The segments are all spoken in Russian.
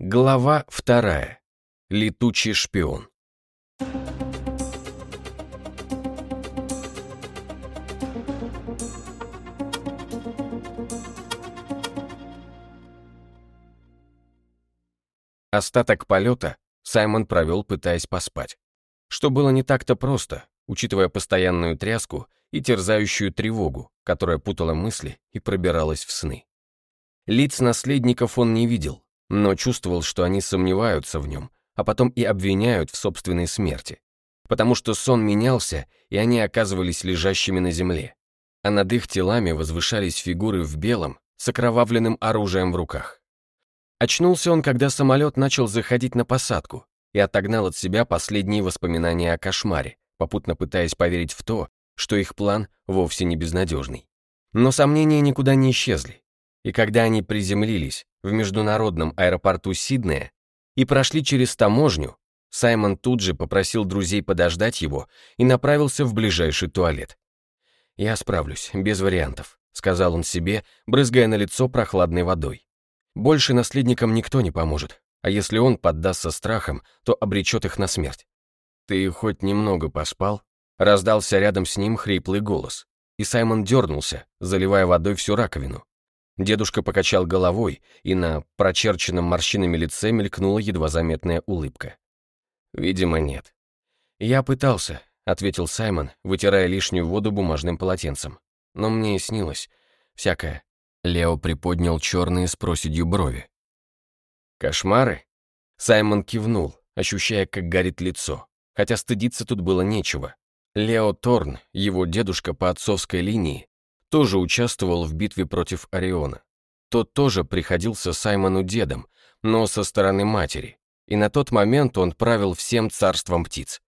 Глава вторая. Летучий шпион. Остаток полета Саймон провел, пытаясь поспать. Что было не так-то просто, учитывая постоянную тряску и терзающую тревогу, которая путала мысли и пробиралась в сны. Лиц наследников он не видел, но чувствовал, что они сомневаются в нем, а потом и обвиняют в собственной смерти. Потому что сон менялся, и они оказывались лежащими на земле. А над их телами возвышались фигуры в белом, с окровавленным оружием в руках. Очнулся он, когда самолет начал заходить на посадку и отогнал от себя последние воспоминания о кошмаре, попутно пытаясь поверить в то, что их план вовсе не безнадежный. Но сомнения никуда не исчезли. И когда они приземлились в международном аэропорту Сиднея и прошли через таможню, Саймон тут же попросил друзей подождать его и направился в ближайший туалет. «Я справлюсь, без вариантов», — сказал он себе, брызгая на лицо прохладной водой. «Больше наследникам никто не поможет, а если он поддастся страхам, то обречет их на смерть». «Ты хоть немного поспал?» — раздался рядом с ним хриплый голос, и Саймон дернулся, заливая водой всю раковину. Дедушка покачал головой, и на прочерченном морщинами лице мелькнула едва заметная улыбка. «Видимо, нет». «Я пытался», — ответил Саймон, вытирая лишнюю воду бумажным полотенцем. «Но мне и снилось. Всякое». Лео приподнял черные с проседью брови. «Кошмары?» Саймон кивнул, ощущая, как горит лицо, хотя стыдиться тут было нечего. Лео Торн, его дедушка по отцовской линии, тоже участвовал в битве против Ориона. Тот тоже приходился Саймону дедом, но со стороны матери, и на тот момент он правил всем царством птиц.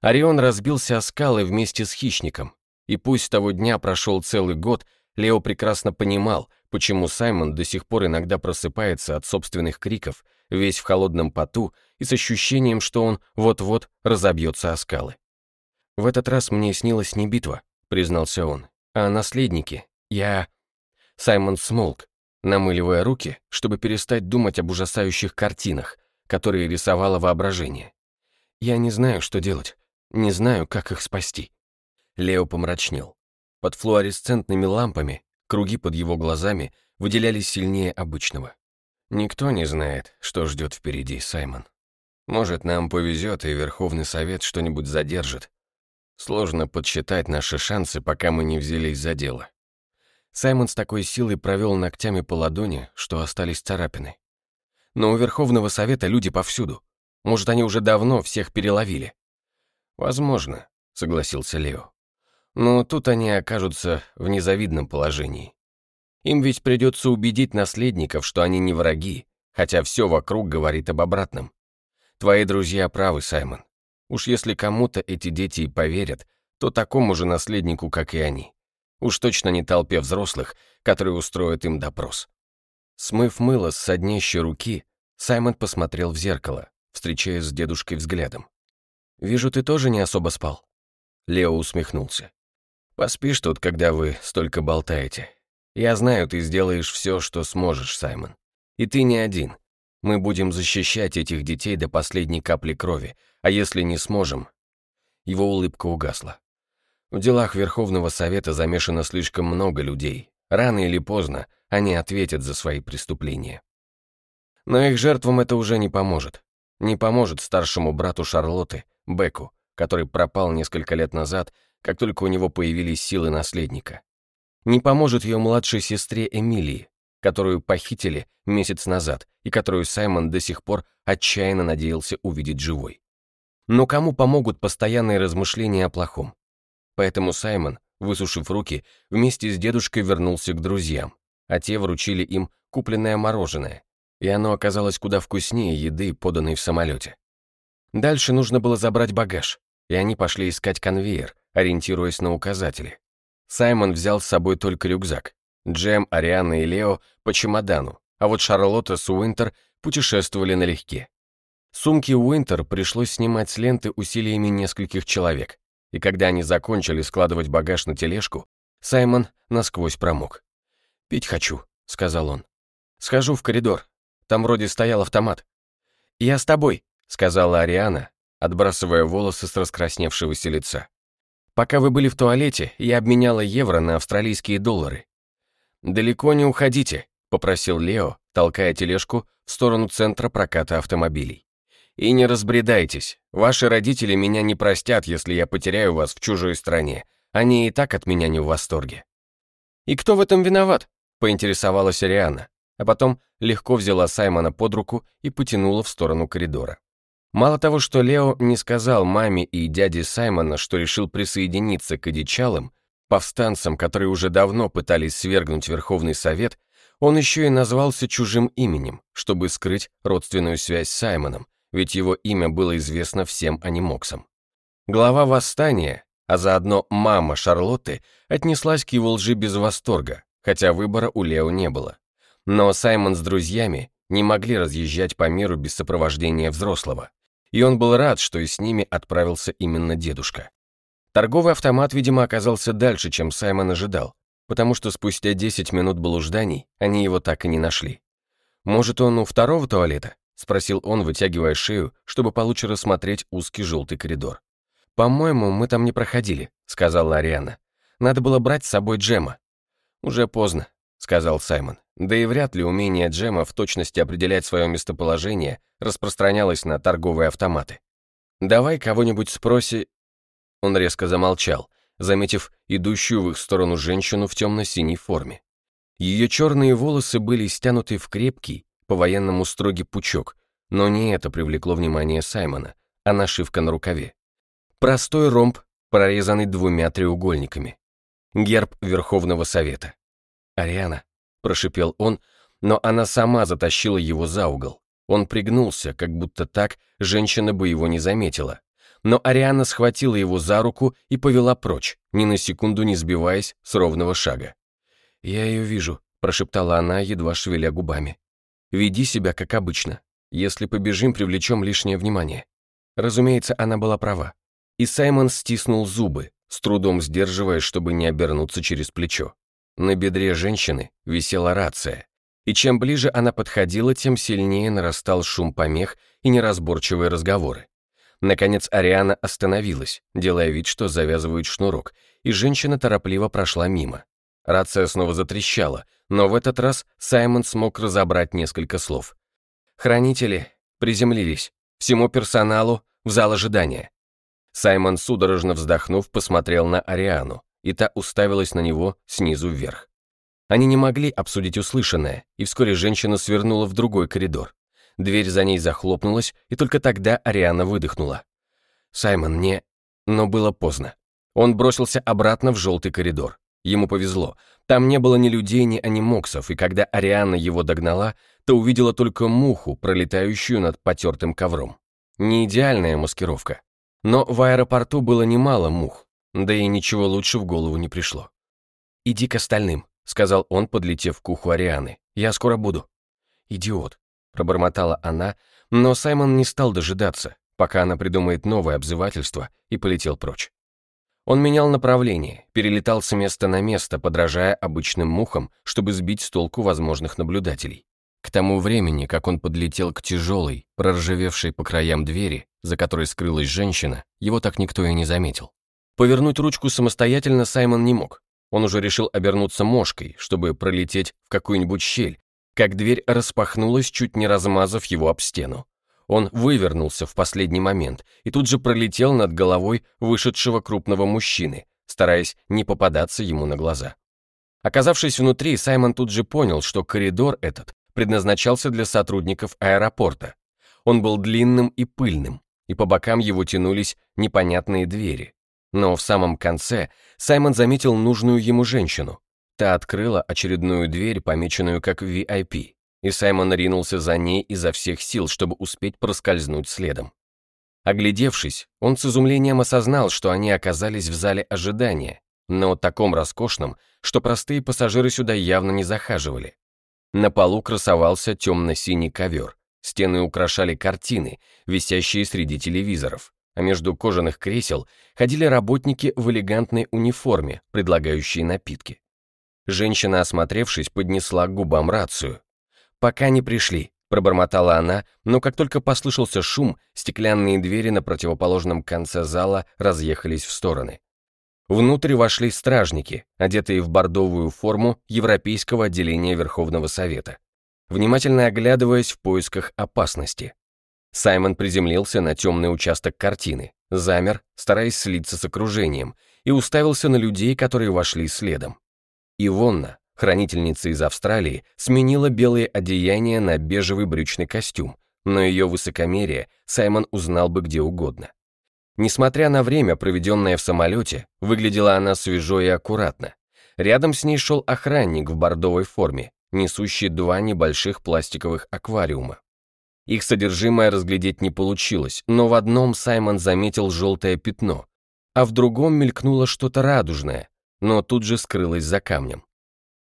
Орион разбился о скалы вместе с хищником, и пусть с того дня прошел целый год, Лео прекрасно понимал, почему Саймон до сих пор иногда просыпается от собственных криков, весь в холодном поту и с ощущением, что он вот-вот разобьется о скалы. «В этот раз мне снилась не битва», — признался он, а наследники, я... Саймон смолк, намыливая руки, чтобы перестать думать об ужасающих картинах, которые рисовало воображение. Я не знаю, что делать, не знаю, как их спасти. Лео помрачнел. Под флуоресцентными лампами круги под его глазами выделялись сильнее обычного. Никто не знает, что ждет впереди, Саймон. Может, нам повезет, и Верховный Совет что-нибудь задержит, Сложно подсчитать наши шансы, пока мы не взялись за дело. Саймон с такой силой провел ногтями по ладони, что остались царапины. Но у Верховного Совета люди повсюду. Может, они уже давно всех переловили. Возможно, согласился Лео. Но тут они окажутся в незавидном положении. Им ведь придется убедить наследников, что они не враги, хотя все вокруг говорит об обратном. Твои друзья правы, Саймон. Уж если кому-то эти дети и поверят, то такому же наследнику, как и они. Уж точно не толпе взрослых, которые устроят им допрос. Смыв мыло с соднящей руки, Саймон посмотрел в зеркало, встречаясь с дедушкой взглядом. «Вижу, ты тоже не особо спал». Лео усмехнулся. «Поспишь тут, когда вы столько болтаете. Я знаю, ты сделаешь все, что сможешь, Саймон. И ты не один. Мы будем защищать этих детей до последней капли крови, а если не сможем...» Его улыбка угасла. В делах Верховного Совета замешано слишком много людей. Рано или поздно они ответят за свои преступления. Но их жертвам это уже не поможет. Не поможет старшему брату Шарлотты, Беку, который пропал несколько лет назад, как только у него появились силы наследника. Не поможет ее младшей сестре Эмилии, которую похитили месяц назад и которую Саймон до сих пор отчаянно надеялся увидеть живой. Но кому помогут постоянные размышления о плохом? Поэтому Саймон, высушив руки, вместе с дедушкой вернулся к друзьям, а те вручили им купленное мороженое, и оно оказалось куда вкуснее еды, поданной в самолете. Дальше нужно было забрать багаж, и они пошли искать конвейер, ориентируясь на указатели. Саймон взял с собой только рюкзак. Джем, Ариана и Лео по чемодану, а вот Шарлотта с Уинтер путешествовали налегке. Сумки Уинтер пришлось снимать с ленты усилиями нескольких человек, и когда они закончили складывать багаж на тележку, Саймон насквозь промок. «Пить хочу», — сказал он. «Схожу в коридор. там вроде стоял автомат». «Я с тобой», — сказала Ариана, отбрасывая волосы с раскрасневшегося лица. «Пока вы были в туалете, я обменяла евро на австралийские доллары». «Далеко не уходите», — попросил Лео, толкая тележку в сторону центра проката автомобилей. «И не разбредайтесь. Ваши родители меня не простят, если я потеряю вас в чужой стране. Они и так от меня не в восторге». «И кто в этом виноват?» — поинтересовалась Ариана, а потом легко взяла Саймона под руку и потянула в сторону коридора. Мало того, что Лео не сказал маме и дяде Саймона, что решил присоединиться к одичалам, повстанцам, которые уже давно пытались свергнуть Верховный Совет, он еще и назвался чужим именем, чтобы скрыть родственную связь с Саймоном, ведь его имя было известно всем анимоксам. Глава восстания, а заодно мама Шарлотты, отнеслась к его лжи без восторга, хотя выбора у Лео не было. Но Саймон с друзьями не могли разъезжать по миру без сопровождения взрослого, и он был рад, что и с ними отправился именно дедушка. Торговый автомат, видимо, оказался дальше, чем Саймон ожидал, потому что спустя 10 минут блужданий они его так и не нашли. «Может, он у второго туалета?» — спросил он, вытягивая шею, чтобы получше рассмотреть узкий желтый коридор. «По-моему, мы там не проходили», — сказала Ариана. «Надо было брать с собой Джема». «Уже поздно», — сказал Саймон. Да и вряд ли умение Джема в точности определять свое местоположение распространялось на торговые автоматы. «Давай кого-нибудь спроси...» Он резко замолчал, заметив идущую в их сторону женщину в темно-синей форме. Ее черные волосы были стянуты в крепкий, по-военному строгий пучок, но не это привлекло внимание Саймона, а нашивка на рукаве. Простой ромб, прорезанный двумя треугольниками. Герб Верховного Совета. «Ариана», прошипел он, но она сама затащила его за угол. Он пригнулся, как будто так женщина бы его не заметила. Но Ариана схватила его за руку и повела прочь, ни на секунду не сбиваясь с ровного шага. «Я ее вижу», — прошептала она, едва шевеля губами. «Веди себя, как обычно. Если побежим, привлечем лишнее внимание». Разумеется, она была права. И Саймон стиснул зубы, с трудом сдерживая, чтобы не обернуться через плечо. На бедре женщины висела рация, и чем ближе она подходила, тем сильнее нарастал шум помех и неразборчивые разговоры. Наконец Ариана остановилась, делая вид, что завязывает шнурок, и женщина торопливо прошла мимо. Рация снова затрещала, но в этот раз Саймон смог разобрать несколько слов. «Хранители приземлились. Всему персоналу в зал ожидания». Саймон, судорожно вздохнув, посмотрел на Ариану и та уставилась на него снизу вверх. Они не могли обсудить услышанное, и вскоре женщина свернула в другой коридор. Дверь за ней захлопнулась, и только тогда Ариана выдохнула. «Саймон, не...» Но было поздно. Он бросился обратно в желтый коридор. Ему повезло. Там не было ни людей, ни анимоксов, и когда Ариана его догнала, то увидела только муху, пролетающую над потертым ковром. Не идеальная маскировка. Но в аэропорту было немало мух, да и ничего лучше в голову не пришло. «Иди к остальным», — сказал он, подлетев к уху Арианы. «Я скоро буду». «Идиот», — пробормотала она, но Саймон не стал дожидаться, пока она придумает новое обзывательство, и полетел прочь. Он менял направление, перелетал с места на место, подражая обычным мухам, чтобы сбить с толку возможных наблюдателей. К тому времени, как он подлетел к тяжелой, проржавевшей по краям двери, за которой скрылась женщина, его так никто и не заметил. Повернуть ручку самостоятельно Саймон не мог. Он уже решил обернуться мошкой, чтобы пролететь в какую-нибудь щель, как дверь распахнулась, чуть не размазав его об стену. Он вывернулся в последний момент и тут же пролетел над головой вышедшего крупного мужчины, стараясь не попадаться ему на глаза. Оказавшись внутри, Саймон тут же понял, что коридор этот предназначался для сотрудников аэропорта. Он был длинным и пыльным, и по бокам его тянулись непонятные двери. Но в самом конце Саймон заметил нужную ему женщину. Та открыла очередную дверь, помеченную как VIP, и Саймон ринулся за ней изо всех сил, чтобы успеть проскользнуть следом. Оглядевшись, он с изумлением осознал, что они оказались в зале ожидания, но таком роскошном, что простые пассажиры сюда явно не захаживали. На полу красовался темно-синий ковер, стены украшали картины, висящие среди телевизоров а между кожаных кресел ходили работники в элегантной униформе, предлагающие напитки. Женщина, осмотревшись, поднесла к губам рацию. «Пока не пришли», Пробормотала она, но как только послышался шум, стеклянные двери на противоположном конце зала разъехались в стороны. Внутрь вошли стражники, одетые в бордовую форму Европейского отделения Верховного Совета, внимательно оглядываясь в поисках опасности. Саймон приземлился на темный участок картины, замер, стараясь слиться с окружением, и уставился на людей, которые вошли следом. Ивонна, хранительница из Австралии, сменила белые одеяния на бежевый брючный костюм, но ее высокомерие Саймон узнал бы где угодно. Несмотря на время, проведенное в самолете, выглядела она свежо и аккуратно. Рядом с ней шел охранник в бордовой форме, несущий два небольших пластиковых аквариума. Их содержимое разглядеть не получилось, но в одном Саймон заметил желтое пятно, а в другом мелькнуло что-то радужное, но тут же скрылось за камнем.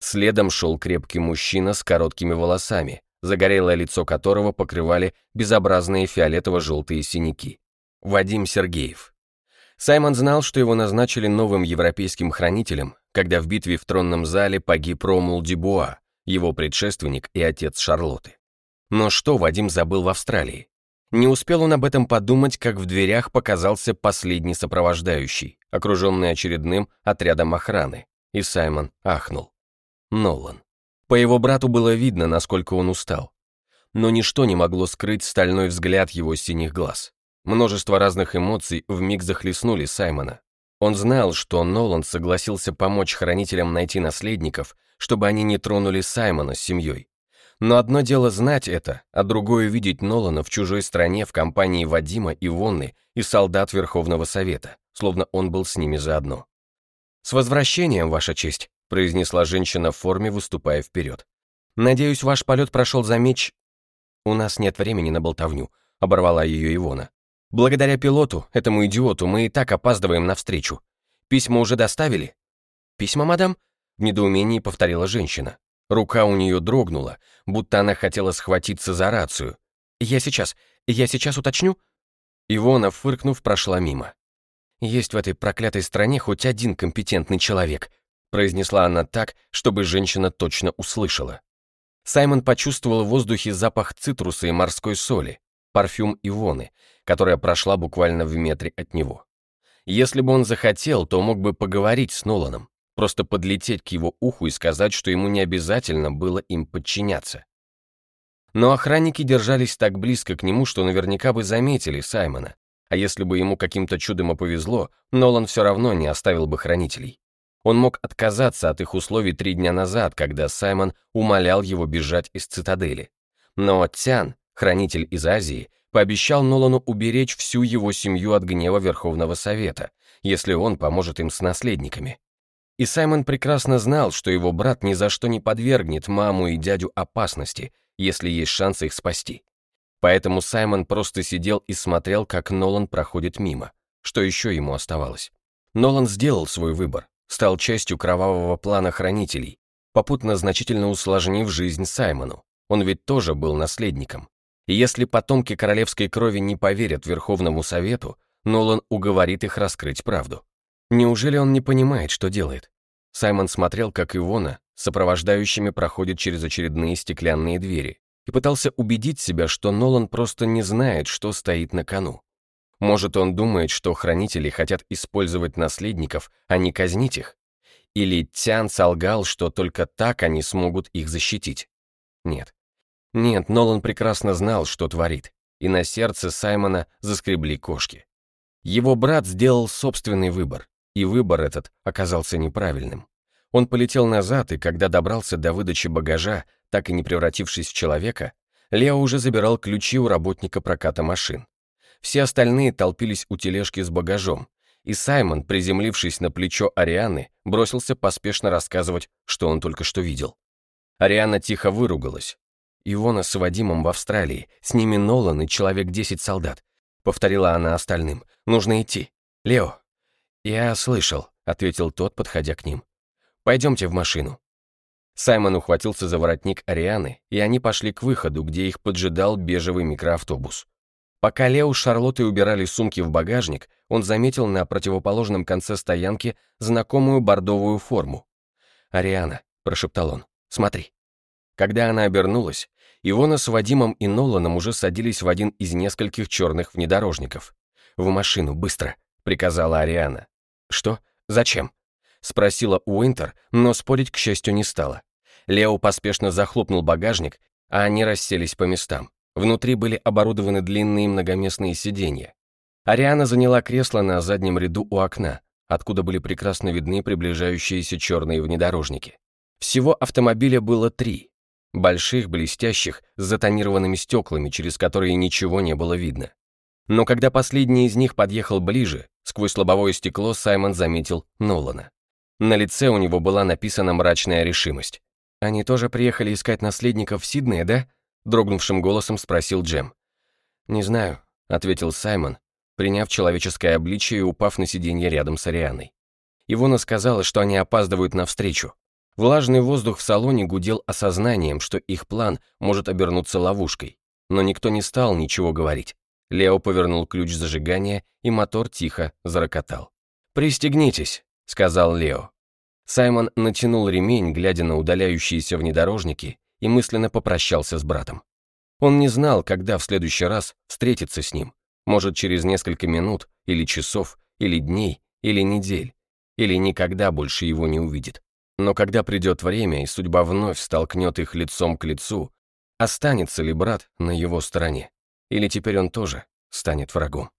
Следом шел крепкий мужчина с короткими волосами, загорелое лицо которого покрывали безобразные фиолетово-желтые синяки. Вадим Сергеев. Саймон знал, что его назначили новым европейским хранителем, когда в битве в тронном зале погиб Ромул Дебуа, его предшественник и отец Шарлотты. Но что Вадим забыл в Австралии? Не успел он об этом подумать, как в дверях показался последний сопровождающий, окруженный очередным отрядом охраны, и Саймон ахнул. Нолан. По его брату было видно, насколько он устал. Но ничто не могло скрыть стальной взгляд его синих глаз. Множество разных эмоций вмиг захлестнули Саймона. Он знал, что Нолан согласился помочь хранителям найти наследников, чтобы они не тронули Саймона с семьей. Но одно дело знать это, а другое видеть Нолана в чужой стране в компании Вадима и Вонны и солдат Верховного Совета, словно он был с ними заодно. «С возвращением, Ваша честь», произнесла женщина в форме, выступая вперед. «Надеюсь, ваш полет прошел за меч...» «У нас нет времени на болтовню», — оборвала ее Ивона. Благодаря пилоту, этому идиоту, мы и так опаздываем на встречу. Письма уже доставили? Письма, мадам? В недоумении повторила женщина. Рука у нее дрогнула, будто она хотела схватиться за рацию. Я сейчас, я сейчас уточню. Ивона, фыркнув, прошла мимо. Есть в этой проклятой стране хоть один компетентный человек, произнесла она так, чтобы женщина точно услышала. Саймон почувствовал в воздухе запах цитруса и морской соли, парфюм Ивоны, которая прошла буквально в метре от него. Если бы он захотел, то мог бы поговорить с Ноланом, просто подлететь к его уху и сказать, что ему не обязательно было им подчиняться. Но охранники держались так близко к нему, что наверняка бы заметили Саймона, а если бы ему каким-то чудом повезло, Нолан все равно не оставил бы хранителей. Он мог отказаться от их условий три дня назад, когда Саймон умолял его бежать из цитадели. Но Тян, хранитель из Азии, пообещал Нолану уберечь всю его семью от гнева Верховного Совета, если он поможет им с наследниками. И Саймон прекрасно знал, что его брат ни за что не подвергнет маму и дядю опасности, если есть шанс их спасти. Поэтому Саймон просто сидел и смотрел, как Нолан проходит мимо. Что еще ему оставалось? Нолан сделал свой выбор, стал частью кровавого плана хранителей, попутно значительно усложнив жизнь Саймону. Он ведь тоже был наследником. И если потомки королевской крови не поверят Верховному Совету, Нолан уговорит их раскрыть правду. Неужели он не понимает, что делает? Саймон смотрел, как Ивона сопровождающими проходит через очередные стеклянные двери и пытался убедить себя, что Нолан просто не знает, что стоит на кону. Может, он думает, что хранители хотят использовать наследников, а не казнить их? Или Тян солгал, что только так они смогут их защитить? Нет, нет, Нолан прекрасно знал, что творит, и на сердце Саймона заскребли кошки. Его брат сделал собственный выбор, и выбор этот оказался неправильным. Он полетел назад, и когда добрался до выдачи багажа, так и не превратившись в человека, Лео уже забирал ключи у работника проката машин. Все остальные толпились у тележки с багажом, и Саймон, приземлившись на плечо Арианы, бросился поспешно рассказывать, что он только что видел. Ариана тихо выругалась, Ивона с Вадимом в Австралии, с ними Нолан и человек десять солдат. Повторила она остальным. Нужно идти. Лео. Я слышал, ответил тот, подходя к ним. Пойдемте в машину. Саймон ухватился за воротник Арианы, и они пошли к выходу, где их поджидал бежевый микроавтобус. Пока Лео с Шарлоттой убирали сумки в багажник, он заметил на противоположном конце стоянки знакомую бордовую форму. «Ариана», — прошептал он, — «смотри». Когда она обернулась, Ивона с Вадимом и Ноланом уже садились в один из нескольких черных внедорожников. «В машину, быстро!» — приказала Ариана. «Что? Зачем?» — спросила Уинтер, но спорить, к счастью, не стала. Лео поспешно захлопнул багажник, а они расселись по местам. Внутри были оборудованы длинные многоместные сиденья. Ариана заняла кресло на заднем ряду у окна, откуда были прекрасно видны приближающиеся черные внедорожники. Всего автомобиля было три. Больших, блестящих, с затонированными стеклами, через которые ничего не было видно. Но когда последний из них подъехал ближе, сквозь лобовое стекло Саймон заметил Нолана. На лице у него была написана мрачная решимость. «Они тоже приехали искать наследников в Сиднее, да?» Дрогнувшим голосом спросил Джем. «Не знаю», — ответил Саймон, приняв человеческое обличие и упав на сиденье рядом с Арианой. Ивона сказала, что они опаздывают на встречу. Влажный воздух в салоне гудел осознанием, что их план может обернуться ловушкой. Но никто не стал ничего говорить. Лео повернул ключ зажигания, и мотор тихо зарокотал. «Пристегнитесь», — сказал Лео. Саймон натянул ремень, глядя на удаляющиеся внедорожники, и мысленно попрощался с братом. Он не знал, когда в следующий раз встретиться с ним. Может, через несколько минут, или часов, или дней, или недель, или никогда больше его не увидит. Но когда придет время, и судьба вновь столкнет их лицом к лицу, останется ли брат на его стороне? Или теперь он тоже станет врагом?